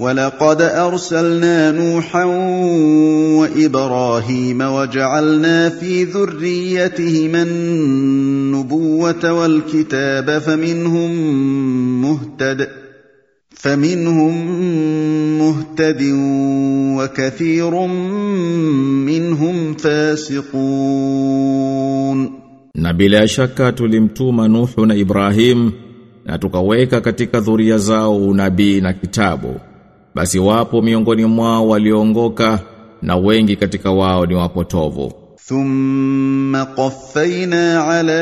ولقد أرسلنا نوحا وإبراهيم وجعلنا في ذريتهما النبوة والكتاب فمنهم مهتد فمنهم مهتد وكثير منهم فاسقون Na bila shaka tulimtuma Nuhu na Ibrahim na tukaweka katika dhuria zao unabii na kitabu. basi wapo miongoni mwao walioongoka na wengi katika wao ni wapotovu. Thumma qaffayna ala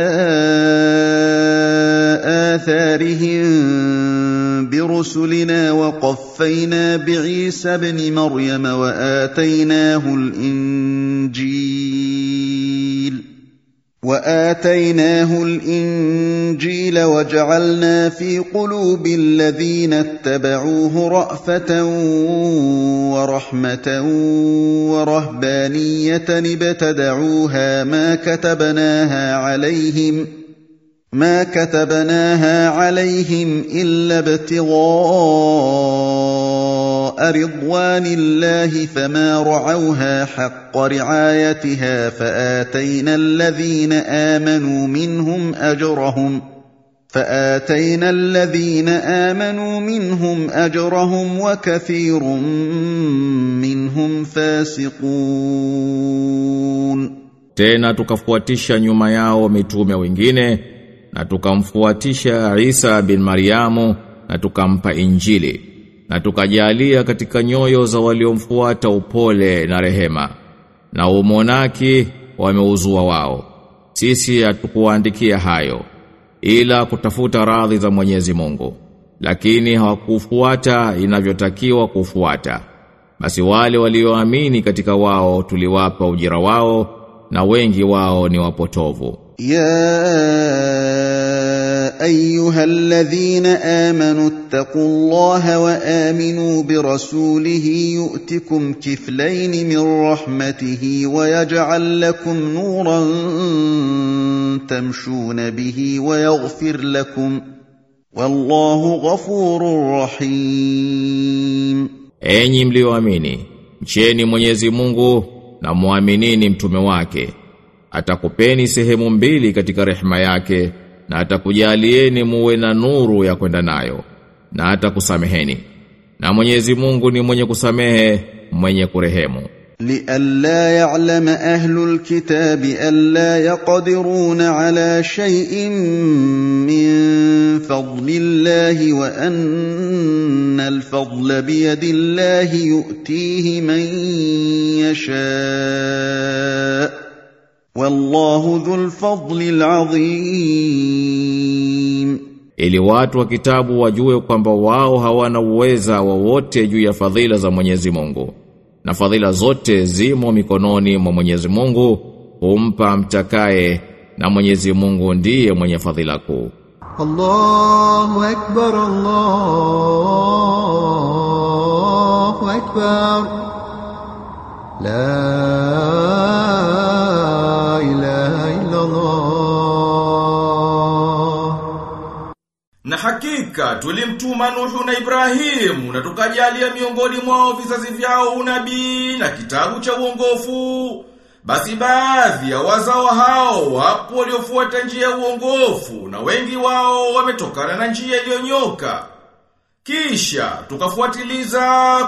atharihim birusulina wa qaffayna bi'isa ibn maryama wa atainahu al-injil. وآتيناه الإنجيل وجعلنا في قلوب الذين اتبعوه رأفة ورحمة ورهبانية ابتدعوها ما كتبناها عليهم ما كتبناها عليهم إلا ابتغاء رضوان الله فما رعوها حق رعايتها فآتينا الذين آمنوا منهم أجرهم فآتينا الذين آمنوا منهم أجرهم وكثير منهم فاسقون Tena tukafuatisha nyuma yao mitume wengine na tukamfuatisha Isa bin Mariamu na tukampa Injili. Na tukajalia katika nyoyo za waliomfuata upole na rehema na umonaki wameuzua wao. Sisi hatukuandikia hayo ila kutafuta radhi za Mwenyezi Mungu lakini hawakufuata inavyotakiwa kufuata. Basi wale walioamini katika wao tuliwapa ujira wao na wengi wao ni wapotovu. يا ايها الذين امنوا اتقوا الله وامنوا برسوله يؤتكم كفلين من رحمته ويجعل لكم نورا تمشون به ويغفر لكم والله غفور رحيم Enyi mlioamini, mcheni Mwenyezi Mungu na muaminini mtume wake. Atakupeni sehemu mbili katika rehema yake na atakujalieni muwe na nuru ya kwenda nayo na atakusameheni. Na Mwenyezi Mungu ni mwenye kusamehe, mwenye kurehemu. لئلا يعلم أهل الكتاب ألا يقدرون على شيء من فضل الله وأن الفضل بيد الله يؤتيه من يشاء wallahu dhul fadli alazim ili watu wa kitabu wajue kwamba wao hawana uweza wowote juu ya fadhila za Mwenyezi Mungu. Na fadhila zote zimo mikononi mwa Mwenyezi Mungu humpa mtakaye na Mwenyezi Mungu ndiye mwenye fadhila kuu. Allahu akbar Allahu akbar. La Na hakika tulimtuma Nuhu na Ibrahimu na tukajalia miongoni mwao vizazi vyao unabii na kitabu cha uongofu. Basi baadhi ya wazao hao wapo waliofuata njia ya uongofu na wengi wao wametokana na njia iliyonyoka. Kisha tukafuatiliza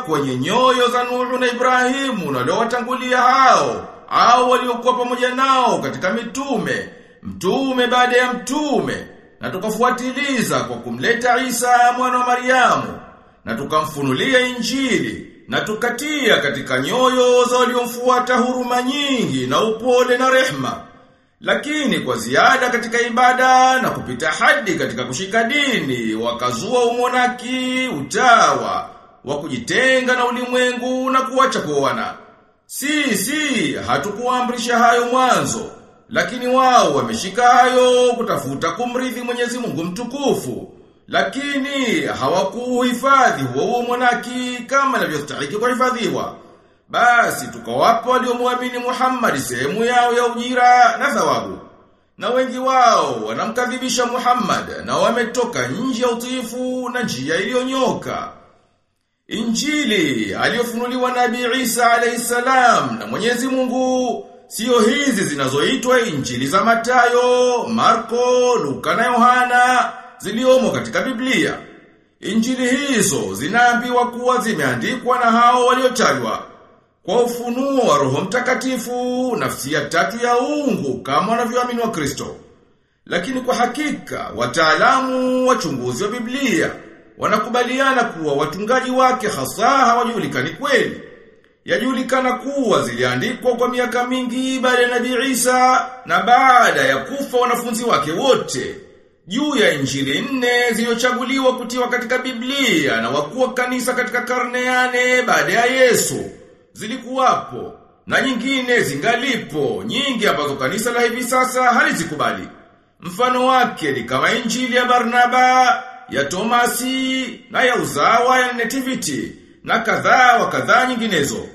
kwenye nyoyo za Nuhu na Ibrahimu na waliowatangulia hao au waliokuwa pamoja nao katika mitume, mtume baada ya mtume na tukafuatiliza kwa kumleta Isa mwana wa Mariamu na tukamfunulia Injili na tukatia katika nyoyo za waliomfuata huruma nyingi na upole na rehma lakini kwa ziada katika ibada na kupita hadi katika kushika dini wakazua umonaki utawa wa kujitenga na ulimwengu na kuacha kuoana. Si si hatukuamrisha hayo mwanzo lakini wao wameshika hayo kutafuta kumridhi Mwenyezi Mungu mtukufu. Lakini hawakuhifadhi huo huo mwanaki kama inavyostahili kuhifadhiwa. Basi tukawapa waliomwamini Muhammad sehemu yao ya ujira na thawabu. Na wengi wao wanamkadhibisha Muhammad na wametoka nje ya utiifu na njia iliyonyoka. Injili aliyofunuliwa Nabii Isa alayhisalam na Mwenyezi Mungu sio hizi zinazoitwa Injili za Matayo, Marko, Luka na Yohana ziliomo katika Biblia. Injili hizo zinaambiwa kuwa zimeandikwa na hao waliotajwa kwa ufunuo wa Roho Mtakatifu, nafsi ya tatu ya uungu kama wanavyoamini wa Kristo. Lakini kwa hakika wataalamu wachunguzi wa Biblia wanakubaliana kuwa watungaji wake hasa hawajulikani kweli. Yajulikana kuwa ziliandikwa kwa miaka mingi baada ya Nabii Isa na baada ya kufa wanafunzi wake wote. Juu ya injili nne zilizochaguliwa kutiwa katika Biblia na wakuwa kanisa katika karne yane baada ya Yesu zilikuwapo na nyingine zingalipo nyingi ambazo kanisa la hivi sasa halizikubali. Mfano wake ni kama injili ya Barnaba, ya Tomasi na ya uzawa ya Nativity na kadhaa wa kadhaa nyinginezo.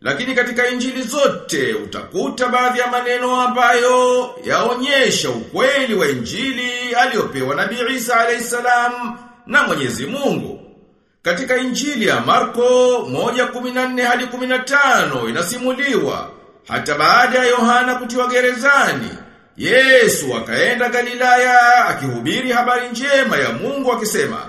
Lakini katika injili zote utakuta baadhi ya maneno ambayo yaonyesha ukweli wa injili aliyopewa Nabii Isa alayhisalam na Mwenyezi Mungu. Katika injili ya Marko 1:14 hadi 15 inasimuliwa hata baada ya Yohana kutiwa gerezani Yesu akaenda Galilaya akihubiri habari njema ya Mungu akisema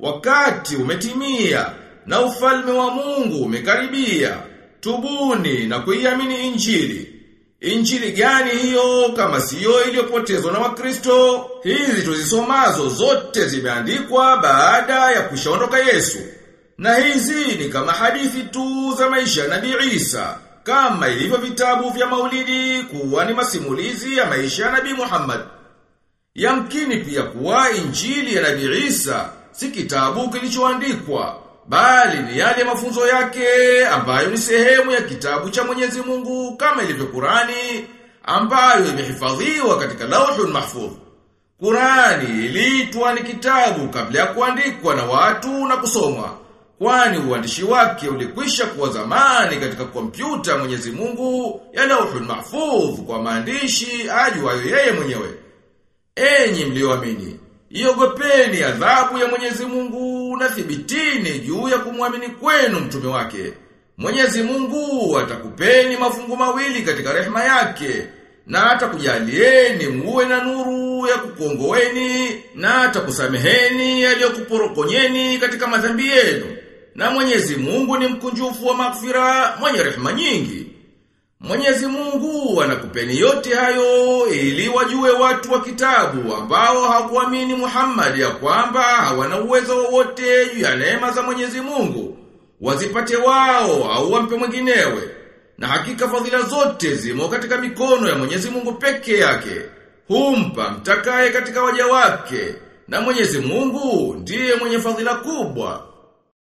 wakati umetimia na ufalme wa Mungu umekaribia tubuni na kuiamini injili Injili gani hiyo kama siyo iliyopotezwa na Wakristo? Hizi tuzisomazo zote zimeandikwa baada ya kushaondoka Yesu. Na hizi ni kama hadithi tu za maisha ya Nabii Isa, kama ilivyo vitabu vya Maulidi kuwa ni masimulizi ya maisha ya Nabii Muhammad. Yamkini pia kuwa Injili ya Nabii Isa si kitabu kilichoandikwa bali ni yale mafunzo yake ambayo ni sehemu ya kitabu cha Mwenyezi Mungu kama ilivyo Qurani ambayo imehifadhiwa katika Lauhul Mahfuz. Qurani iliitwa ni kitabu kabla ya kuandikwa na watu na kusomwa. Kwani uandishi wake ulikwisha kuwa zamani katika kompyuta Mwenyezi Mungu ya Lauhul Mahfuz kwa maandishi ajuayo yeye mwenyewe. Enyi mlioamini, iogopeni adhabu ya Mwenyezi Mungu na thibitini juu ya kumwamini kwenu mtume wake. Mwenyezi Mungu atakupeni mafungu mawili katika rehema yake na atakujalieni muwe na nuru ya kukongoweni, na atakusameheni yaliyokuporokonyeni katika madhambi yenu. Na Mwenyezi Mungu ni mkunjufu wa maghfira, mwenye rehema nyingi. Mwenyezi Mungu anakupeni yote hayo ili wajue watu wa kitabu ambao hawakuamini Muhammad ya kwamba hawana uwezo wowote juu ya neema za Mwenyezi Mungu. Wazipate wao au wampe mwinginewe na hakika fadhila zote zimo katika mikono ya Mwenyezi Mungu peke yake. Humpa mtakaye katika waja wake. Na Mwenyezi Mungu ndiye mwenye fadhila kubwa